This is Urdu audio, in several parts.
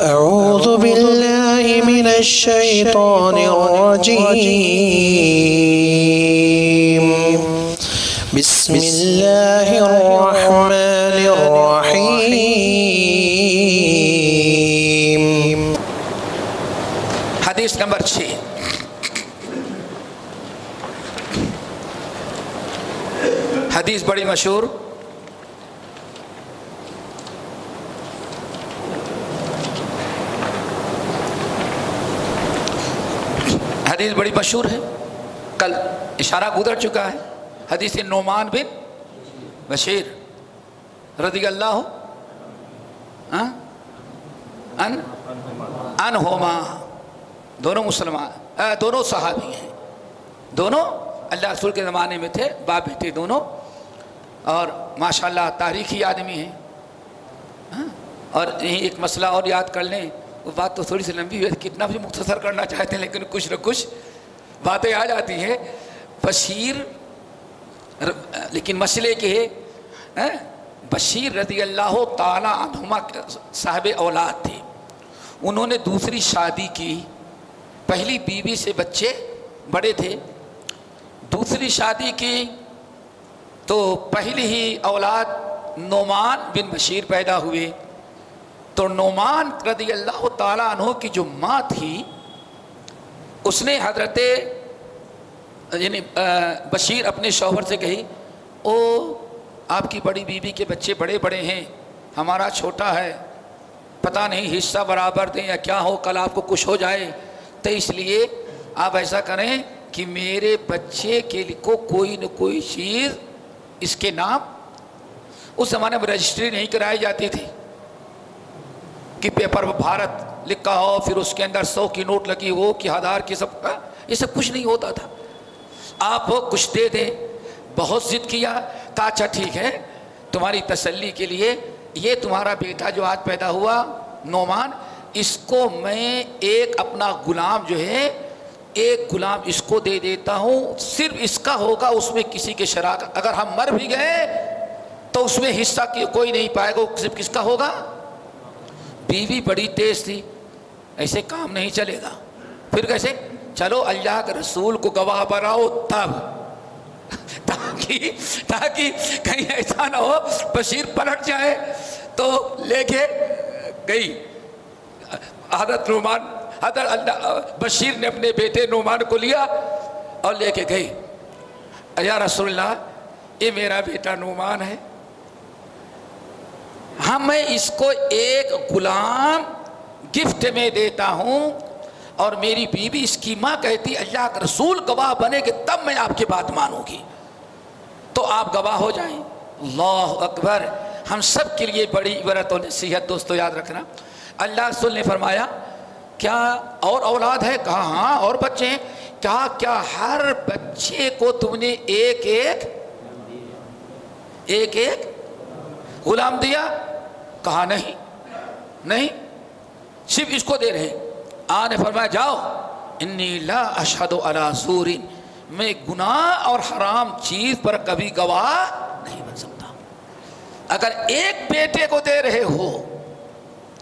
أعوذ بالله من الشيطان الرجيم. بسم الله الرحمن الرحيم. حدیث نمبر چھ۔ حدیث بڑی مشہور حدیث بڑی مشہور ہے۔ کل اشارہ گزر چکا ہے۔ حدیث نعمان بن بشیر رضی اللہ ہاں؟ ان ان ہوما دونوں مسلمان دونوں صحابی ہیں۔ دونوں اللہ رسول کے زمانے میں تھے، باپ بیٹے دونوں۔ اور ماشاءاللہ تاریخی آدمی ہیں۔ اور یہیں ایک مسئلہ اور یاد کر لیں۔ وہ بات تو تھوڑی سی لمبی ہے، کتنا بھی مختصر کرنا چاہتے ہیں، لیکن کچھ نہ کچھ باتیں آ جاتی ہیں۔ بشیر لیکن مسئلے کے ہاں؟ بشیر رضی اللہ تعالیٰ عنہما صاحب اولاد تھے۔ انہوں نے دوسری شادی کی۔ پہلی بیوی سے بچے بڑے تھے۔ دوسری شادی کی تو پہلی ہی اولاد نعمان بن بشیر پیدا ہوئے۔ تو نعمان رضی اللہ تعالیٰ عنہ کی جو ماں تھی، اس نے حضرت یعنی بشیر اپنے شوہر سے کہی، او، آپ کی بڑی بیوی کے بچے بڑے بڑے ہیں، ہمارا چھوٹا ہے، پتہ نہیں حصہ برابر دیں یا کیا ہو، کل آپ کو کچھ ہو جائے۔ تو اس لیے آپ ایسا کریں کہ میرے بچے کے کو کوئی نہ کوئی چیز اس کے نام، اس زمانے میں رجسٹری نہیں کرائی جاتی تھی۔ کہ پیپر بھارت لکھا ہو، پھر اس کے اندر سو کی نوٹ لگی ہو کہ ہزار کی سب کا، یہ سب کچھ نہیں ہوتا تھا۔ آپ وہ کچھ دے دیں، بہت ضد کیا، کہا اچھا ٹھیک ہے، تمہاری تسلی کے لیے یہ تمہارا بیٹا جو آج پیدا ہوا، نعمان، اس کو میں ایک اپنا غلام جو ہے، ایک غلام اس کو دے دیتا ہوں، صرف اس کا ہوگا، اس میں کسی کے شراکت اگر ہم مر بھی گئے، تو اس میں حصہ کی- کوئی نہیں پائے گا، صرف کس کا ہوگا؟ بیوی بڑی تیز تھی، ایسے کام نہیں چلے گا۔ پھر کیسے چلو اللہ کے رسول کو گواہ بناؤ تب۔ تاکہ تاکہ کہیں ایسا نہ ہو، بشیر پلٹ جائے۔ تو لے کے گئی۔ حضرت نعمان، حضرت اللہ، بشیر نے اپنے بیٹے نعمان کو لیا اور لے کے گئی۔ یا رسول اللہ، یہ میرا بیٹا نعمان ہے۔ ہاں میں اس کو ایک غلام گفٹ میں دیتا ہوں اور میری بیوی اس کی ماں کہتی اللہ کا رسول گواہ بنے گے، تب میں آپ کی بات مانوں گی۔ تو آپ گواہ ہو جائیں۔ اللہ اکبر۔ ہم سب کے لیے بڑی عبرت و نصیحت دوستو، یاد رکھنا۔ اللہ رسول نے فرمایا، کیا اور اولاد ہے؟ کہا ہاں اور بچے ہیں۔ کہا، کیا ہر بچے کو تم نے ایک ایک ایک ایک غلام دیا؟ کہا نہیں نہیں، صرف اس کو دے رہے آ نے فرمایا، جاؤ۔ انی لا اشہد علی زور میں گناہ اور حرام چیز پر کبھی گواہ نہیں بن سکتا۔ اگر ایک بیٹے کو دے رہے ہو،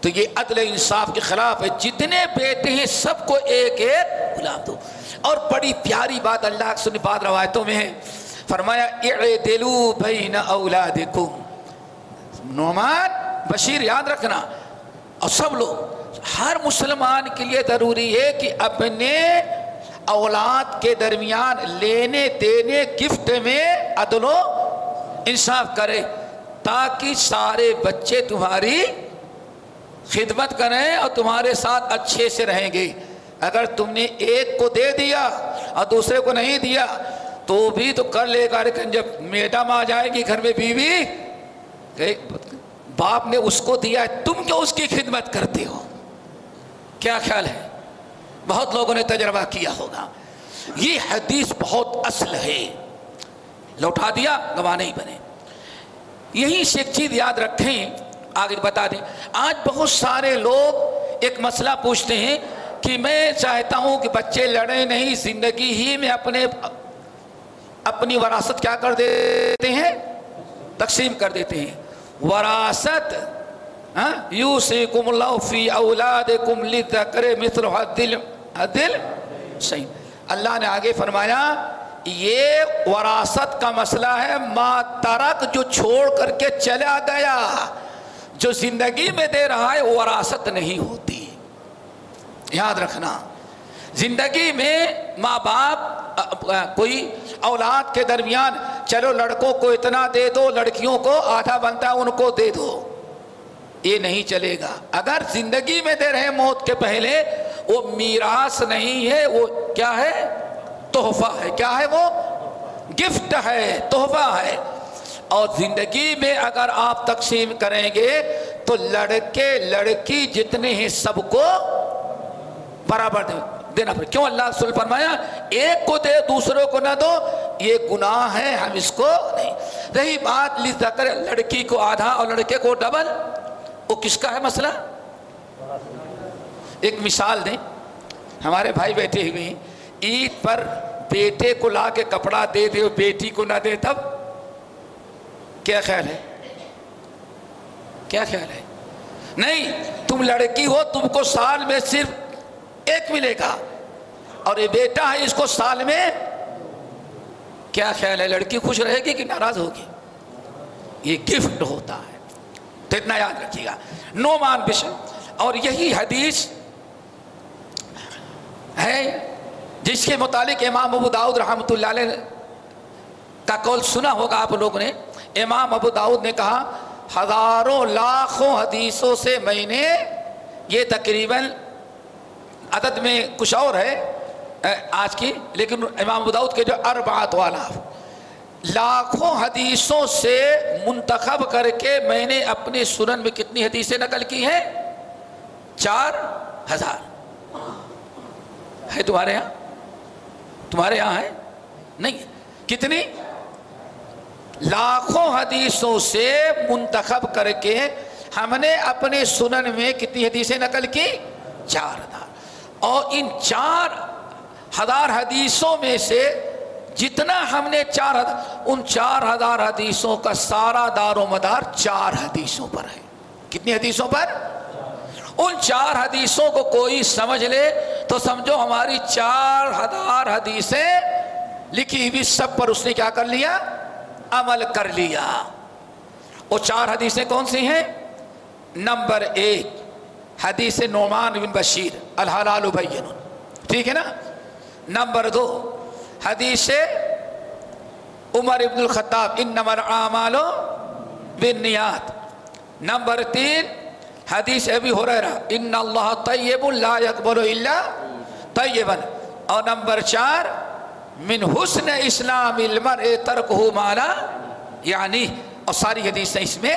تو یہ عدل انصاف کے خلاف ہے۔ جتنے بیٹے ہیں، سب کو ایک ایک غلام دو۔ اور بڑی پیاری بات اللہ کی سنی بات روایتوں میں ہے۔ فرمایا، اعدلوا بین اولادکم۔ نعمان، بشیر یاد رکھنا۔ اور سب لوگ، ہر مسلمان کے لیے ضروری ہے کہ اپنے اولاد کے درمیان لینے، دینے، گفٹ میں عدل و انصاف کرے، تاکہ سارے بچے تمہاری خدمت کریں اور تمہارے ساتھ اچھے سے رہیں گے۔ اگر تم نے ایک کو دے دیا اور دوسرے کو نہیں دیا، تو بھی تو کر لے گا، لیکن جب میڈم آ جائے گی گھر میں بیوی، کہ باپ نے اس کو دیا ہے، تم کیوں اس کی خدمت کرتے ہو؟ کیا خیال ہے؟ بہت لوگوں نے تجربہ کیا ہوگا۔ یہ حدیث بہت اصل ہے۔ لوٹا دیا، گواہ نہیں بنے۔ یہی سے ایک چیز یاد رکھیں، آگے بتا دیں۔ آج بہت سارے لوگ ایک مسئلہ پوچھتے ہیں کہ میں چاہتا ہوں کہ بچے لڑیں نہیں، زندگی ہی میں اپنے، اپنی وراثت کیا کر دیتے ہیں؟ تقسیم کر دیتے ہیں۔ وراثت یو سی کم اللہ فی اولاد کم کرے مصر دل دل صحیح اللہ نے آگے فرمایا، یہ وراثت کا مسئلہ ہے، ما ترک جو چھوڑ کر کے چلا گیا، جو زندگی میں دے رہا ہے وہ وراثت نہیں ہوتی۔ یاد رکھنا، زندگی میں ماں باپ کوئی اولاد کے درمیان چلو لڑکوں کو اتنا دے دو، لڑکیوں کو آدھا بنتا ہے ان کو دے دو۔ یہ نہیں چلے گا۔ اگر زندگی میں دے رہے موت کے پہلے، وہ میراث نہیں ہے، وہ کیا ہے؟ تحفہ ہے۔ کیا ہے وہ؟ گفٹ ہے، تحفہ ہے۔ اور زندگی میں اگر آپ تقسیم کریں گے، تو لڑکے لڑکی جتنے ہیں، سب کو برابر دیں دینا پڑے۔ کیوں اللہ رسول فرمایا؟ ایک کو دے، دوسروں کو نہ دو۔ یہ گناہ ہے ہم اس کو نہیں۔ رہی بات ذکر لڑکی کو آدھا اور لڑکے کو ڈبل۔ وہ کس کا ہے مسئلہ؟ ایک مثال دیں۔ ہمارے بھائی بیٹھے ہوئے ہیں۔ عید پر بیٹے کو لا کے کپڑا دے دے بیٹی کو نہ دے، تب کیا خیال ہے؟ کیا خیال ہے؟ نہیں، تم لڑکی ہو، تم کو سال میں صرف ایک ملے گا۔ اور یہ بیٹا ہے، اس کو سال میں کیا خیال ہے؟ لڑکی خوش رہے گی کہ ناراض ہوگی؟ یہ گفٹ ہوتا ہے۔ تو اتنا یاد رکھیے گا۔ نو مان بشن، اور یہی حدیث ہے جس کے متعلق امام ابو داؤد رحمۃ اللہ علیہ کا قول سنا ہوگا آپ لوگوں نے۔ امام ابو داؤد نے کہا، ہزاروں لاکھوں حدیثوں سے میں نے یہ تقریباً عدد میں کچھ اور ہے آج کی، لیکن امام ابو داؤد کے جو اربعات والا۔ لاکھوں حدیثوں سے منتخب کر کے میں نے اپنے سنن میں کتنی حدیثیں نقل کی ہیں؟ چار ہزار۔ ہے تمہارے یہاں؟ تمہارے یہاں ہے؟ نہیں۔ کتنی؟ لاکھوں حدیثوں سے منتخب کر کے ہم نے اپنے سنن میں کتنی حدیثیں نقل کی؟ چار ہزار۔ اور ان چار ہزار حدیثوں میں سے جتنا ہم نے چار ان چار ہزار حدیثوں کا سارا دار و مدار چار حدیثوں پر ہے۔ کتنی حدیثوں پر؟ ان چار حدیثوں کو کوئی سمجھ لے تو سمجھو ہماری چار ہزار حدیثیں لکھی ہوئی سب پر اس نے کیا کر لیا؟ عمل کر لیا۔ وہ چار حدیثیں کون سی ہیں؟ نمبر ایک حدیث نعمان بن بشیر، الحلال بین. ٹھیک ہے نا؟ نمبر دو، حدیث عمر ابن الخطاب ان نمبر اعمال بن نیات نمبر تین، حدیث ابھی ہو ان اللہ طیب لا يقبل الا طیبا. اور نمبر چار، من حسن اسلام المرء ترکہ مالا یعنی اور ساری حدیثیں اس میں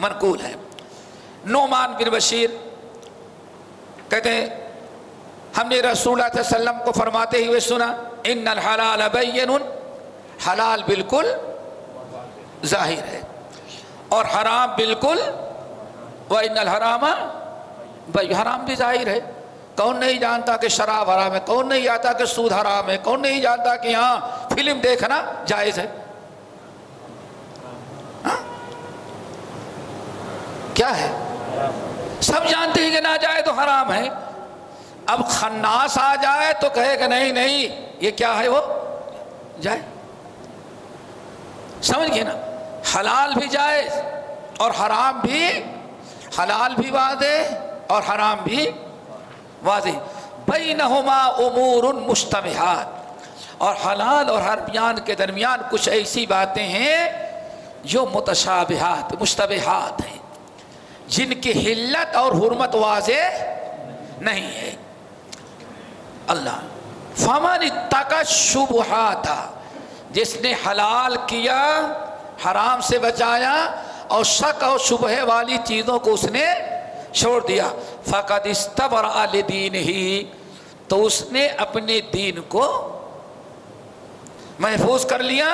منقول ہیں. نعمان بن بشیر کہتے ہیں، ہم نے رسول اللہ علیہ وسلم کو فرماتے ہوئے سنا، ان الحلال بین حلال بالکل ظاہر ہے، اور حرام بالکل وہ ان الحرام بھائی حرام بھی ظاہر ہے۔ کون نہیں جانتا کہ شراب حرام ہے، کون نہیں جانتا کہ سود حرام ہے، کون نہیں جانتا کہ ہاں فلم دیکھنا جائز ہے۔ ہاں؟ کیا ہے؟ سب جانتے ہیں کہ نہ جائے تو حرام ہے۔ اب خناس آ جائے تو کہے کہ نہیں نہیں، یہ کیا ہے وہ؟ جائے۔ سمجھ گئے نا؟ حلال بھی جائے اور حرام بھی۔ حلال بھی واضح اور حرام بھی واضح۔ بینہما امور مشتبہات۔ اور حلال اور حرمیان کے درمیان کچھ ایسی باتیں ہیں جو متشابہات، مشتبہات ہیں۔ جن کی حلت اور حرمت واضح نہیں ہے۔ اللہ، فمن تک شبہات جس نے حلال کیا، حرام سے بچایا اور شک اور شبہ والی چیزوں کو اس نے چھوڑ دیا۔ فقط استبر عال دین ہی تو اس نے اپنے دین کو محفوظ کر لیا۔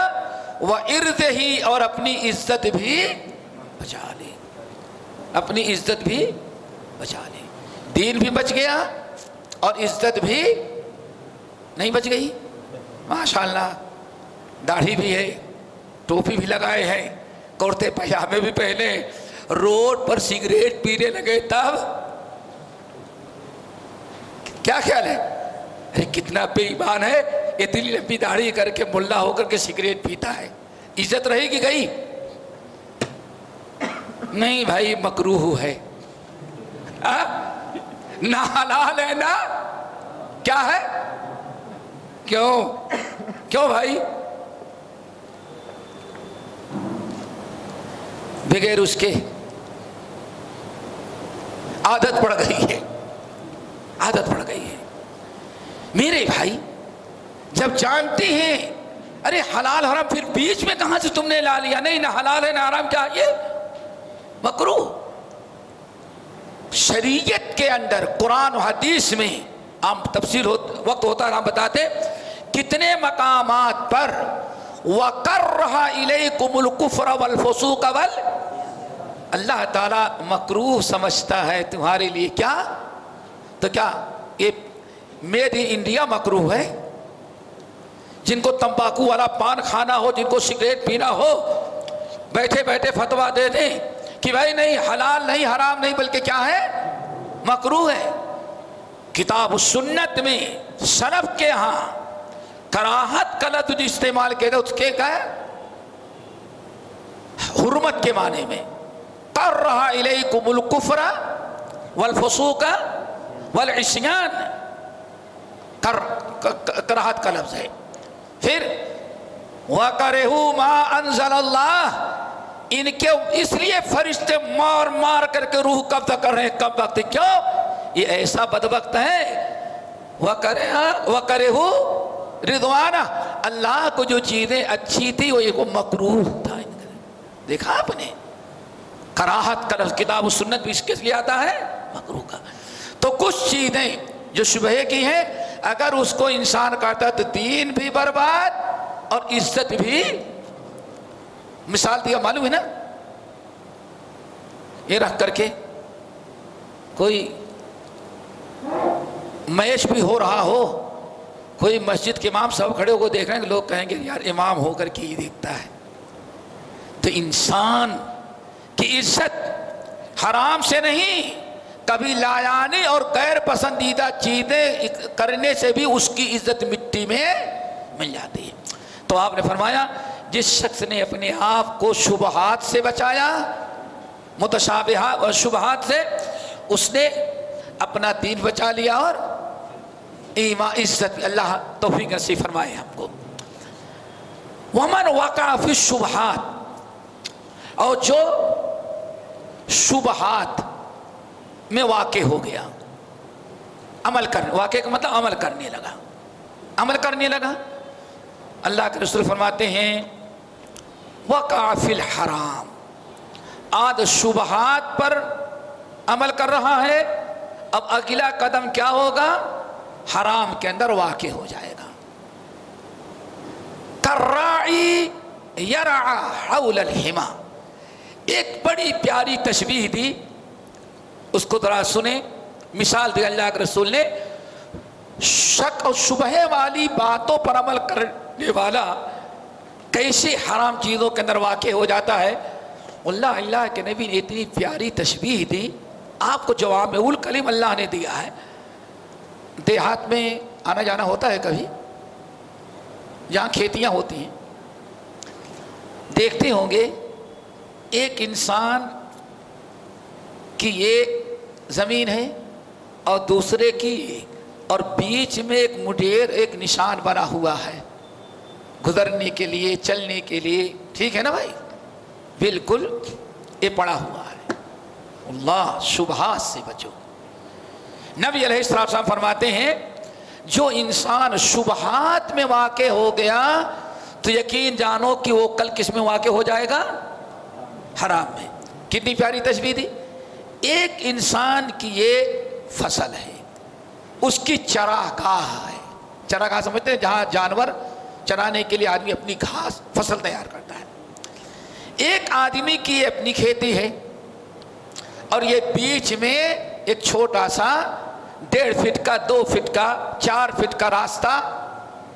وہ ارد ہی اور اپنی عزت بھی بچا لی اپنی عزت بھی بچا لی دین بھی بچ گیا اور عزت بھی نہیں بچ گئی۔ ماشاء اللہ داڑھی بھی ہے، ٹوپی بھی لگائے ہیں کرتے پجامے بھی پہنے۔ روڈ پر سگریٹ پینے لگے تب کیا خیال ہے؟ ارے، کتنا بے ایمان ہے، اتنی لمبی داڑھی کر کے ملا ہو کر کے سگریٹ پیتا ہے۔ عزت رہے گی گئی نہیں بھائی، مکروہ ہے۔ نہ حلال ہے نہ کیا ہے؟ کیوں؟ کیوں بھائی؟ بغیر اس کے عادت پڑ گئی ہے۔ عادت پڑ گئی ہے۔ میرے بھائی، جب جانتے ہیں، ارے حلال حرام، پھر بیچ میں کہاں سے تم نے لا لیا؟ نہیں، نہ حلال ہے، نہ حرام، کیا یہ مکرو۔ شریعت کے اندر قرآن و حدیث میں عام تفصیل وقت ہوتا ہے، ہم بتاتے کتنے مقامات پر وَقَرَّهَا إِلَيْكُمُ الْكُفْرَ وَالْفُسُوقَ وَالْ، اللہ تعالیٰ مکروح سمجھتا ہے تمہارے لیے کیا؟ تو کیا یہ میڈ ان انڈیا مکروح ہے؟ جن کو تمباکو والا پان کھانا ہو، جن کو سگریٹ پینا ہو، بیٹھے بیٹھے فتوا دے دیں۔ کہ بھائی نہیں، حلال نہیں، حرام نہیں، بلکہ کیا ہے؟ مکروح ہے۔ کتاب و سنت میں سلف کے ہاں کراہت کا لفظ استعمال کیا اس کے کیا ہے؟ حرمت کے معنی میں۔ کر رہا الیکم الکفر والفسوق والعصیان۔ کر کراہت کا لفظ ہے۔ پھر وَقَرِهُ مَا أَنزَلَ اللَّهِ ان کے اس لیے فرشتے مار مار کر کے روح قبضہ کر رہے ہیں۔ کب وقت کیوں یہ ایسا بدبخت ہے۔ وَقَرِهُ ہاں، رضوانہ، اللہ کو جو چیزیں اچھی تھی، وہ ایک مکروح تھا۔ دیکھا آپ نے؟ کراہت کا کتاب و سنت بھی اس کے لیے آتا ہے۔ مکروح کا۔ تو کچھ چیزیں جو شبہ کی ہیں، اگر اس کو انسان کرتا تو دین بھی برباد اور عزت بھی مثال دیا، معلوم ہے نا؟ یہ رکھ کر کے کوئی میش بھی ہو رہا ہو، کوئی مسجد کے امام سب کھڑے ہو کو دیکھ رہے ہیں لوگ کہیں گے، یار امام ہو کر کے ہی دیکھتا ہے۔ تو انسان کی عزت حرام سے نہیں، کبھی لایانی اور غیر پسندیدہ چیزیں کرنے سے بھی اس کی عزت مٹی میں مل جاتی ہے۔ تو آپ نے فرمایا جس شخص نے اپنے آپ کو شبہات سے بچایا متشابہات اور شبہات سے، اس نے اپنا دین بچا لیا اور ایمان، عزت، اللہ توفیق نصیب فرمائے ہم کو۔ ومن واقع فی الشبہات اور جو شبہات میں واقع ہو گیا، عمل کرنے، واقع کا مطلب عمل کرنے لگا۔ عمل کرنے لگا۔ اللہ کے رسول فرماتے ہیں وقع فی الحرام۔ آد شبہات پر عمل کر رہا ہے، اب اگلا قدم کیا ہوگا؟ حرام کے اندر واقع ہو جائے گا۔ کرائی یرعا حول الحما۔ ایک بڑی پیاری تشبیح دی۔ اس کو ذرا سنیں۔ مثال دی اللہ کے رسول نے، شک اور شبہ والی باتوں پر عمل کرنے والا کیسے حرام چیزوں کے اندر واقع ہو جاتا ہے؟ اللہ اللہ کے نبی نے اتنی پیاری تشبیح دی، آپ کو جواب میں الکلیم اللہ نے دیا ہے۔ دیہات میں آنا جانا ہوتا ہے کبھی؟ جہاں کھیتیاں ہوتی ہیں۔ دیکھتے ہوں گے، ایک انسان کی یہ زمین ہے اور دوسرے کی اور بیچ میں ایک مڈیر، ایک نشان بنا ہوا ہے۔ گزرنے کے لیے، چلنے کے لیے، ٹھیک ہے نا بھائی؟ بالکل یہ پڑا ہوا ہے۔ اللہ شبہات سے بچو۔ نبی علیہ السلام فرماتے ہیں، جو انسان شبہات میں واقع ہو گیا، تو یقین جانو کہ وہ کل کس میں واقع ہو جائے گا؟ حرام میں۔ کتنی پیاری تشبیح دی۔ ایک انسان کی یہ فصل ہے، اس کی چراگاہ ہے۔ چراگاہ سمجھتے ہیں؟ جہاں جانور چرانے کے لیے آدمی اپنی گھاس، فصل تیار کرتا ہے۔ ایک آدمی کی اپنی کھیتی ہے اور یہ بیچ میں ایک چھوٹا سا ڈیڑھ فٹ کا، دو فٹ کا، چار فٹ کا راستہ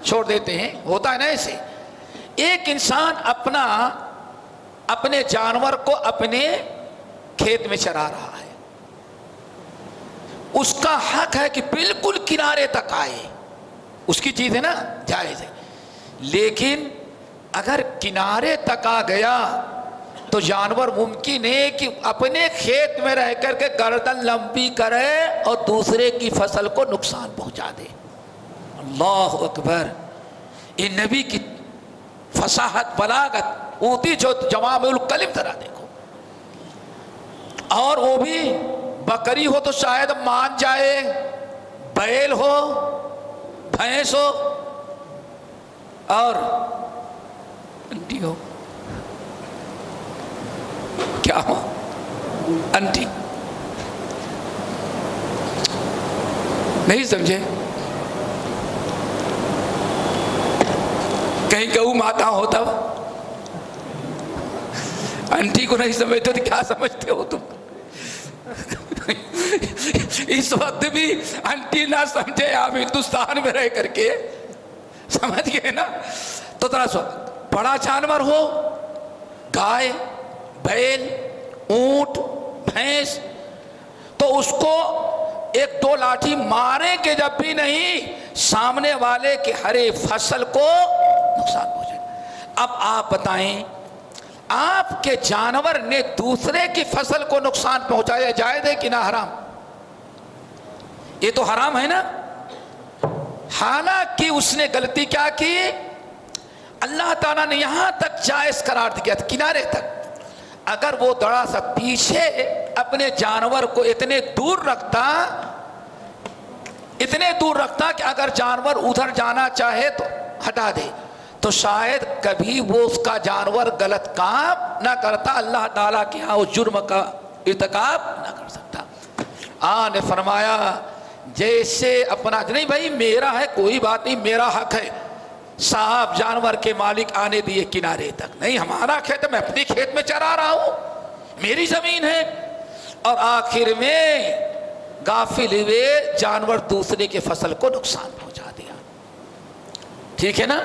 چھوڑ دیتے ہیں۔ ہوتا ہے نا ایسے۔ ایک انسان اپنا، اپنے جانور کو اپنے کھیت میں چرا رہا ہے۔ اس کا حق ہے کہ بالکل کنارے تک آئے۔ اس کی چیز ہے نا، جائز ہے۔ لیکن اگر کنارے تک آ گیا تو جانور ممکن ہے کہ اپنے کھیت میں رہ کر کے گردن لمبی کرے اور دوسرے کی فصل کو نقصان پہنچا دے۔ اللہ اکبر۔ یہ نبی کی فصاحت، بلاغت ہوتی جو جواب الکلم ذرا دیکھو۔ اور وہ بھی بکری ہو تو شاید مان جائے، بیل ہو، بھینس ہو۔ اور انٹی ہو کیا ہو انٹی۔ نہیں سمجھے؟ کہیں گو ماتا ہو؟ تب انٹی کو نہیں سمجھتے تو کیا سمجھتے ہو تم؟ اس وقت بھی انٹی نہ سمجھے، آپ ہندوستان میں رہ کر کے۔ سمجھ گئے نا؟ تو ذرا سو، بڑا جانور ہو، گائے، بیل، اونٹ، بھینس، تو اس کو ایک دو لاٹھی مارے کے جب بھی نہیں، سامنے والے کے ہرے فصل کو نقصان پہنچے اب آپ بتائیں، آپ کے جانور نے دوسرے کی فصل کو نقصان پہنچایا، جائز ہے کہ نہ حرام؟ یہ تو حرام ہے نا؟ حالانکہ اس نے غلطی کیا کی؟ اللہ تعالیٰ نے یہاں تک جائز قرار دیا تھا کنارے تک۔ اگر وہ دڑا سا پیچھے اپنے جانور کو اتنے دور رکھتا، اتنے دور رکھتا کہ اگر جانور ادھر جانا چاہے تو ہٹا دے۔ تو شاید کبھی وہ اس کا جانور غلط کام نہ کرتا، اللہ تعالیٰ کے ہاں اس جرم کا ارتکاب نہ کر سکتا۔ آ نے فرمایا جیسے اپنا نہیں بھائی، میرا ہے، کوئی بات نہیں، میرا حق ہے۔ صاحب، جانور کے مالک آنے دیے کنارے تک۔ نہیں، ہمارا کھیت، میں اپنی کھیت میں چرا رہا ہوں۔ میری زمین ہے۔ اور آخر میں غافل ہوئے، جانور دوسرے کے فصل کو نقصان پہنچا دیا۔ ٹھیک ہے نا؟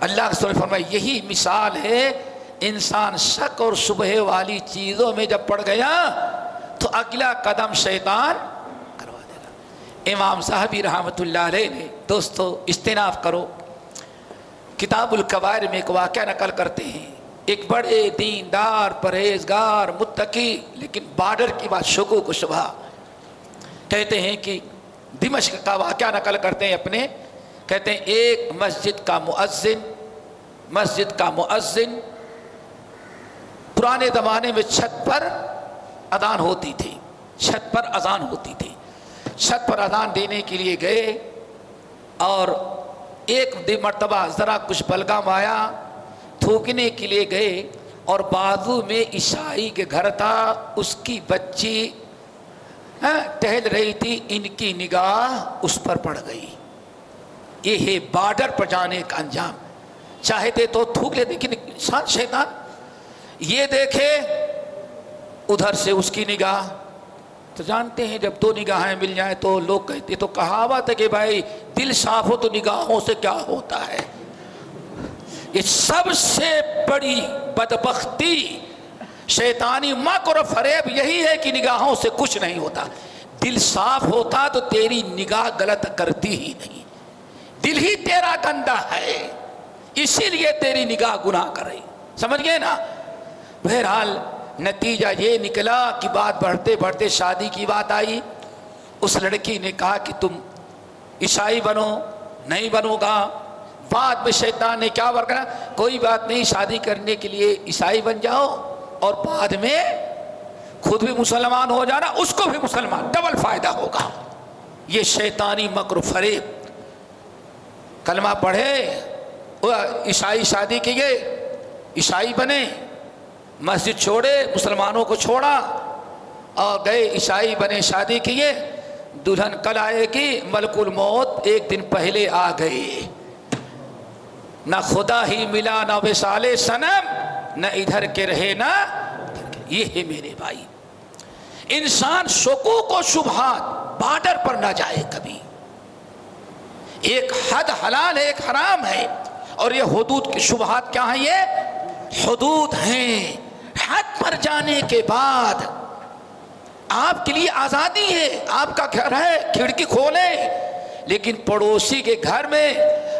اللہ کے فرمایا یہی مثال ہے، انسان شک اور صبح والی چیزوں میں جب پڑ گیا، تو اگلا قدم شیطان امام صاحبی رحمۃ اللہ علیہ نے، دوستو، اجتناب کرو۔ کتاب القبائر میں ایک واقعہ نقل کرتے ہیں۔ ایک بڑے دیندار، پرہیزگار، متقی، لیکن بارڈر کی بات شکو کو شبہ۔ کہتے ہیں کہ دمشق کا واقعہ نقل کرتے ہیں اپنے۔ کہتے ہیں، ایک مسجد کا مؤذن، مسجد کا مؤذن پرانے زمانے میں چھت پر اذان ہوتی تھی۔ چھت پر اذان ہوتی تھی۔ چھت پر اذان دینے کے لیے گئے اور ایک مرتبہ ذرا کچھ بلگام آیا، تھوکنے کے لیے گئے اور بازو میں عیسائی کے گھر تھا، اس کی بچی ہاں، ٹہل رہی تھی، ان کی نگاہ اس پر پڑ گئی۔ یہ ہے بارڈر پر جانے کا انجام۔ چاہتے تو تھوک لیتے لیکن انسان شیطان، یہ دیکھے، ادھر سے اس کی نگاہ تو جانتے ہیں جب دو نگاہیں مل جائیں تو لوگ کہتے تو کہاوت ہے کہ بھائی دل صاف ہو تو نگاہوں سے کیا ہوتا ہے؟ یہ سب سے بڑی بدبختی شیطانی مکر و فریب یہی ہے کہ نگاہوں سے کچھ نہیں ہوتا۔ دل صاف ہوتا تو تیری نگاہ غلط کرتی ہی نہیں۔ دل ہی تیرا گندا ہے، اسی لیے تیری نگاہ گناہ کر رہی۔ سمجھ گئے نا؟ بہرحال نتیجہ یہ نکلا کہ بات بڑھتے بڑھتے شادی کی بات آئی۔ اس لڑکی نے کہا کہ تم عیسائی بنو، نہیں بنو گا۔ بعد میں شیطان نے کیا ورکنا کوئی بات نہیں، شادی کرنے کے لیے عیسائی بن جاؤ اور بعد میں خود بھی مسلمان ہو جانا، اس کو بھی مسلمان، ڈبل فائدہ ہوگا۔ یہ شیطانی مکر فریب۔ کلمہ پڑھے عیسائی شادی کیے عیسائی بنے۔ مسجد چھوڑے، مسلمانوں کو چھوڑا، اور گئے عیسائی بنے شادی کیے، دلہن کل آئے گی، ملک الموت ایک دن پہلے آ گئی۔ نہ خدا ہی ملا، نہ وسال سنم نہ ادھر کے رہے، نہ یہ ہے میرے بھائی۔ انسان شکو کو شبہات بارڈر پر نہ جائے کبھی۔ ایک حد حلال ہے، ایک حرام ہے، اور یہ حدود کی شبہات کیا ہیں یہ؟ حدود ہیں۔ حد پر جانے کے بعد آپ کے لیے آزادی ہے، آپ کا گھر ہے، کھڑکی کھولیں۔ لیکن پڑوسی کے گھر میں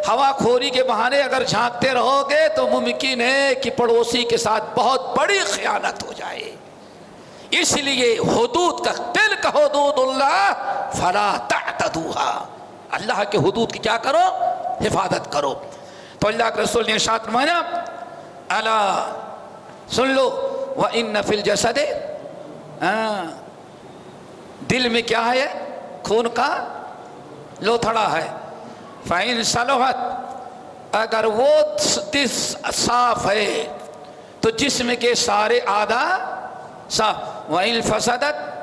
ہوا کھوری کے بہانے اگر جھانکتے رہو گے تو ممکن ہے کہ پڑوسی کے ساتھ بہت بڑی خیانت ہو جائے۔ اس لیے حدود کا دل کا حدود اللہ، فلا تعتدوها۔ اللہ کے حدود کی کیا کرو؟ حفاظت کرو۔ تو اللہ کے رسول نے ارشاد فرمایا اللہ سن لو وہ ان نفل جسد دل میں کیا ہے؟ خون کا لوتھڑا ہے۔ فائن صلوحت اگر وہ دس صاف ہے، تو جسم کے سارے آدھا صاف۔ وائن فسدت،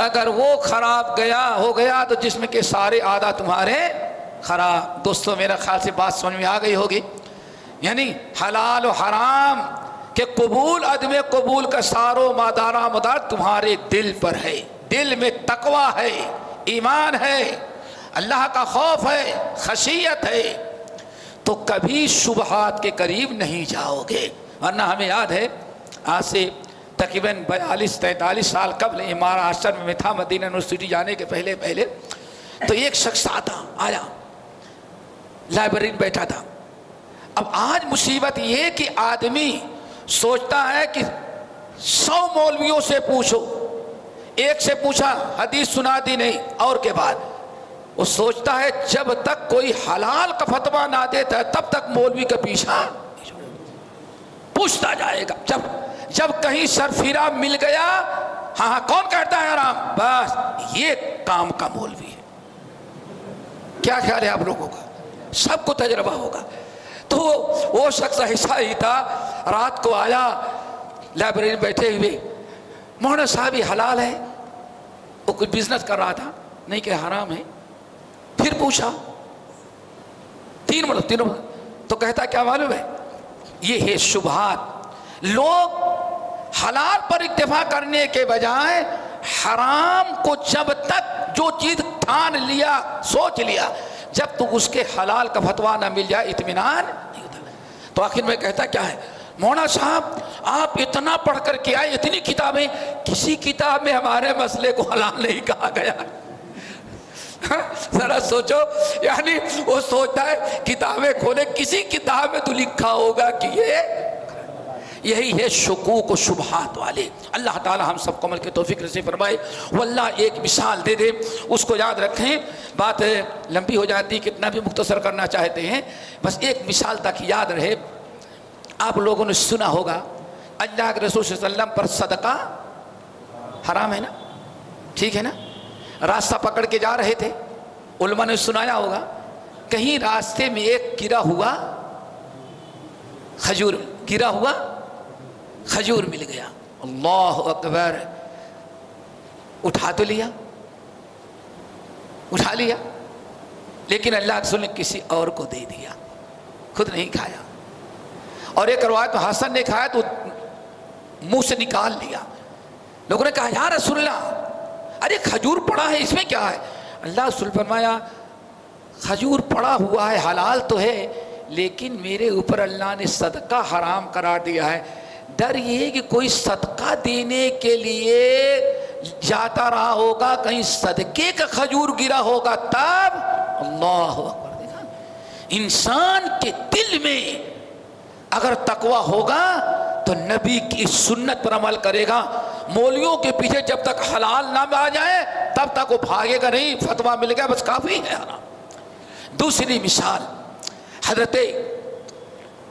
اگر وہ خراب گیا، ہو گیا، تو جسم کے سارے آدھا تمہارے خراب۔ دوستوں میرا خیال سے بات سمجھ میں آ گئی ہوگی۔ یعنی حلال و حرام کہ قبول عدم قبول کا سارو مادارہ مدار تمہارے دل پر ہے۔ دل میں تقوی ہے، ایمان ہے، اللہ کا خوف ہے، خشیت ہے۔ تو کبھی شبہات کے قریب نہیں جاؤ گے۔ ورنہ ہمیں یاد ہے، آج سے تقریباً بیالیس، تینتالیس سال قبل مہاراشٹر میں تھا، مدینہ یونیورسٹی جانے کے پہلے پہلے۔ تو ایک شخص آتا، آیا۔ لائبریری میں بیٹھا تھا۔ اب آج مصیبت یہ کہ آدمی سوچتا ہے کہ سو مولویوں سے پوچھو۔ ایک سے پوچھا، حدیث سنا دی نہیں، اور کے بعد؟ وہ سوچتا ہے جب تک کوئی حلال کا فتوا نہ دیتا ہے، تب تک مولوی کا پیچھا پوچھتا جائے گا۔ جب جب کہیں سرفیرا مل گیا ہاں ہاں کون کہتا ہے آرام؟ بس، یہ کام کا مولوی ہے۔ کیا خیال ہے آپ لوگوں کا؟ سب کو تجربہ ہوگا۔ تو وہ شخص ایسا ہی تھا۔ رات کو آیا، لائبریری میں بیٹھے ہوئے۔ مولانا صاحب، یہ حلال ہے؟ وہ کچھ بزنس کر رہا تھا۔ نہیں کہ حرام ہے۔ پھر پوچھا۔ تین مطلب تینوں تو کہتا، کیا معلوم ہے؟ یہ ہے شبہات۔ لوگ حلال پر اکتفا کرنے کے بجائے حرام کو جب تک جو چیز ٹھان لیا، سوچ لیا جب تو اس کے حلال کا فتوا نہ مل جائے، اطمینان نہیں ہوتا۔ تو آخر میں کہتا کیا ہے؟ مونا صاحب، آپ اتنا پڑھ کر کے آئے، اتنی کتابیں، کسی کتاب میں ہمارے مسئلے کو حلال نہیں کہا گیا۔ ذرا سوچو یعنی وہ سوچتا ہے، کتابیں کھولے، کسی کتاب میں تو لکھا ہوگا کہ یہ یہی ہے شکوک و شبہات والے۔ اللہ تعالی ہم سب کو عمل کے توفیق رسی فرمائے۔ وہ اللہ ایک مثال دے دے، اس کو یاد رکھیں۔ بات لمبی ہو جاتی، کتنا بھی مختصر کرنا چاہتے ہیں، بس ایک مثال تک یاد رہے۔ آپ لوگوں نے سنا ہوگا، اللہ کے رسول صلی اللہ علیہ وسلم پر صدقہ حرام ہے نا؟ ٹھیک ہے نا؟ راستہ پکڑ کے جا رہے تھے۔ علماء نے سنایا ہوگا، کہیں راستے میں ایک گرا ہوا کھجور، گرا ہوا کھجور مل گیا۔ اللہ اکبر۔ اٹھا تو لیا۔ اٹھا لیا۔ لیکن اللہ رسول نے کسی اور کو دے دیا۔ خود نہیں کھایا۔ اور ایک روایت تو حسن نے کھایا تو منہ سے نکال لیا۔ لوگوں نے کہا، یا رسول اللہ، ارے کھجور پڑا ہے، اس میں کیا ہے؟ اللہ رسول فرمایا، کھجور پڑا ہوا ہے، حلال تو ہے، لیکن میرے اوپر اللہ نے صدقہ حرام قرار دیا ہے۔ ڈر یہ ہے کہ کوئی صدقہ دینے کے لیے جاتا رہا ہوگا، کہیں صدقے کا کھجور گرا ہوگا تب اللہ اکبر۔ دیکھا، انسان کے دل میں اگر تقوی ہوگا تو نبی کی سنت پر عمل کرے گا۔ مولیوں کے پیچھے جب تک حلال نہ آ جائے، تب تک وہ بھاگے گا نہیں فتوا مل گیا، بس کافی ہے۔ دوسری مثال، حضرت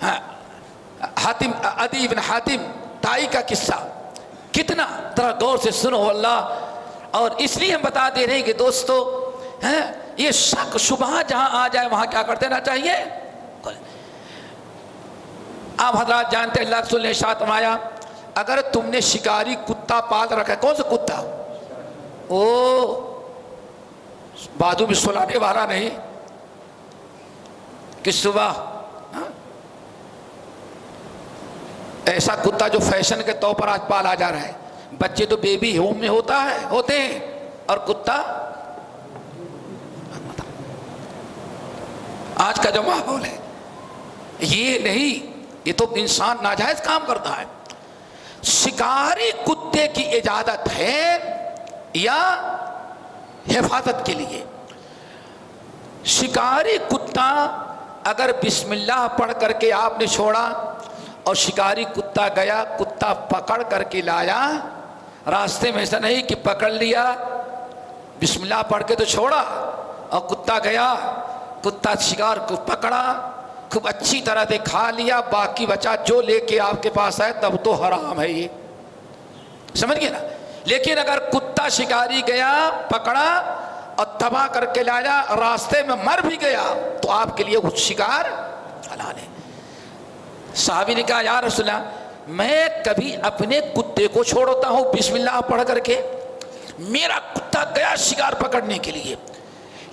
ہاں، حاتم ادی بن حاتم، تائی کا قصہ۔ کتنا طرح غور سے سنو اللہ اور اس لیے ہم بتا دے رہے ہیں کہ دوستو یہ شک شبہ جہاں آ جائے وہاں کیا کر دینا چاہیے؟ آپ حضرات جانتے اللہ رسول نے شاہ تمایا اگر تم نے شکاری کتا پال رکھا ہے، کون سا کتا؟ او بادو میں سلانے والا نہیں۔ کہ صبح؟ ایسا کتا جو فیشن کے طور پر آج پالا جا رہا ہے۔ بچے تو بیبی ہوم میں ہوتا ہے، ہوتے ہیں۔ اور کتا؟ آج کا جو ماحول ہے، یہ نہیں، یہ تو انسان ناجائز کام کرتا ہے۔ شکاری کتے کتے کی اجازت ہے یا حفاظت کے لیے؟ شکاری کتا اگر بسم اللہ پڑھ کر کے آپ نے چھوڑا اور شکاری کتا گیا، کتا پکڑ کر کے لایا۔ راستے میں ایسا نہیں کہ پکڑ لیا، بسم اللہ پڑھ کے تو چھوڑا۔ اور کتا گیا، کتا شکار کو پکڑا، خوب اچھی طرح سے کھا لیا۔ باقی بچا جو لے کے آپ کے پاس آئے، تب تو حرام ہے یہ۔ سمجھ گئے نا؟ لیکن اگر کتا شکاری گیا، پکڑا اور تباہ کر کے لایا، راستے میں مر بھی گیا، تو آپ کے لیے کچھ شکار حلال ہے۔ صحابی نے کہا، یا رسول اللہ، میں کبھی اپنے کتے کو چھوڑتا ہوں بسم اللہ پڑھ کر کے؟ میرا کتا گیا شکار پکڑنے کے لیے۔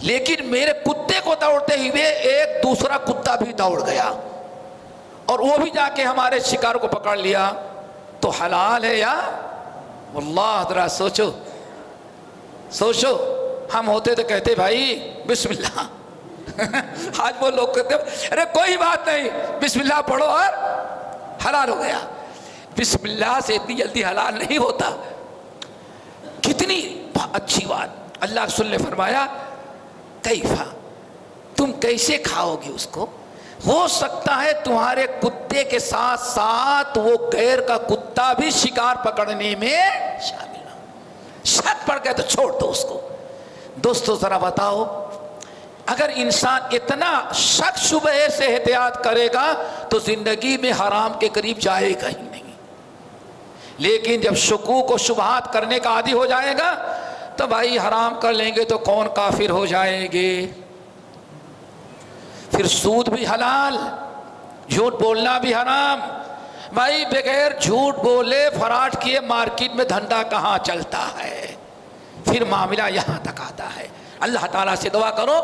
لیکن میرے کتے کو دوڑتے ہوئے ایک دوسرا کتا بھی دوڑ گیا۔ اور وہ بھی جا کے ہمارے شکار کو پکڑ لیا۔ تو حلال ہے یا؟ اللہ ذرا سوچو۔ سوچو، ہم ہوتے تو کہتے بھائی بسم اللہ آج وہ لوگ کہتے ارے کوئی بات نہیں، بسم اللہ پڑھو اور حلال ہو گیا۔ بسم اللہ سے اتنی جلدی حلال نہیں ہوتا۔ کتنی اچھی بات۔ اللہ رسول نے فرمایا، کیفا، تم کیسے کھاؤ گے اس کو؟ ہو سکتا ہے تمہارے کتے کے ساتھ ساتھ وہ غیر کا کتا بھی شکار پکڑنے میں شامل ہو۔ شک پڑ گئے تو چھوڑ دو اس کو۔ دوستو، ذرا بتاؤ اگر انسان اتنا شک شبہ سے احتیاط کرے گا تو زندگی میں حرام کے قریب جائے گا ہی نہیں۔ لیکن جب شکوک و شبہات کرنے کا عادی ہو جائے گا تو بھائی حرام کر لیں گے تو کون کافر ہو جائیں گے۔ پھر سود بھی حلال، جھوٹ بولنا بھی حرام۔ بھائی بغیر جھوٹ بولے فراٹ کیے مارکیٹ میں دھندا کہاں چلتا ہے؟ پھر معاملہ یہاں تک آتا ہے۔ اللہ تعالیٰ سے دعا کرو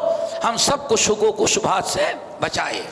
ہم سب کو شکو کو شبہات سے بچائے۔